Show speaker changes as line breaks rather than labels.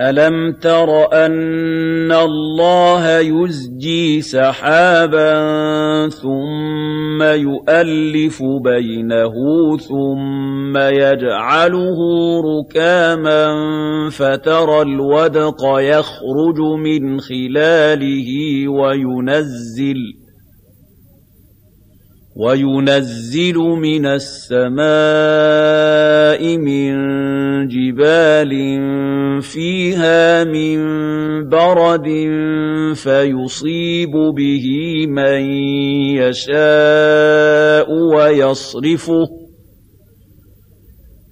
أَلَمْ تَرَ أَنَّ اللَّهَ يُزْجِي سَحَابًا ثُمَّ يُؤَلِّفُ بَيْنَهُ ثُمَّ يَجْعَلُهُ رُكَامًا فَتَرَى الْوَدْقَ يَخْرُجُ مِنْ خِلَالِهِ وَيُنَزِّلُ وَيُنَزِّلُ مِنَ السَّمَاءِ مِن جِبَالٍ فِيهَا مِن بَرَدٍ فَيُصِيبُ بِهِ مَن يَشَاءُ وَيَصْرِفُهُ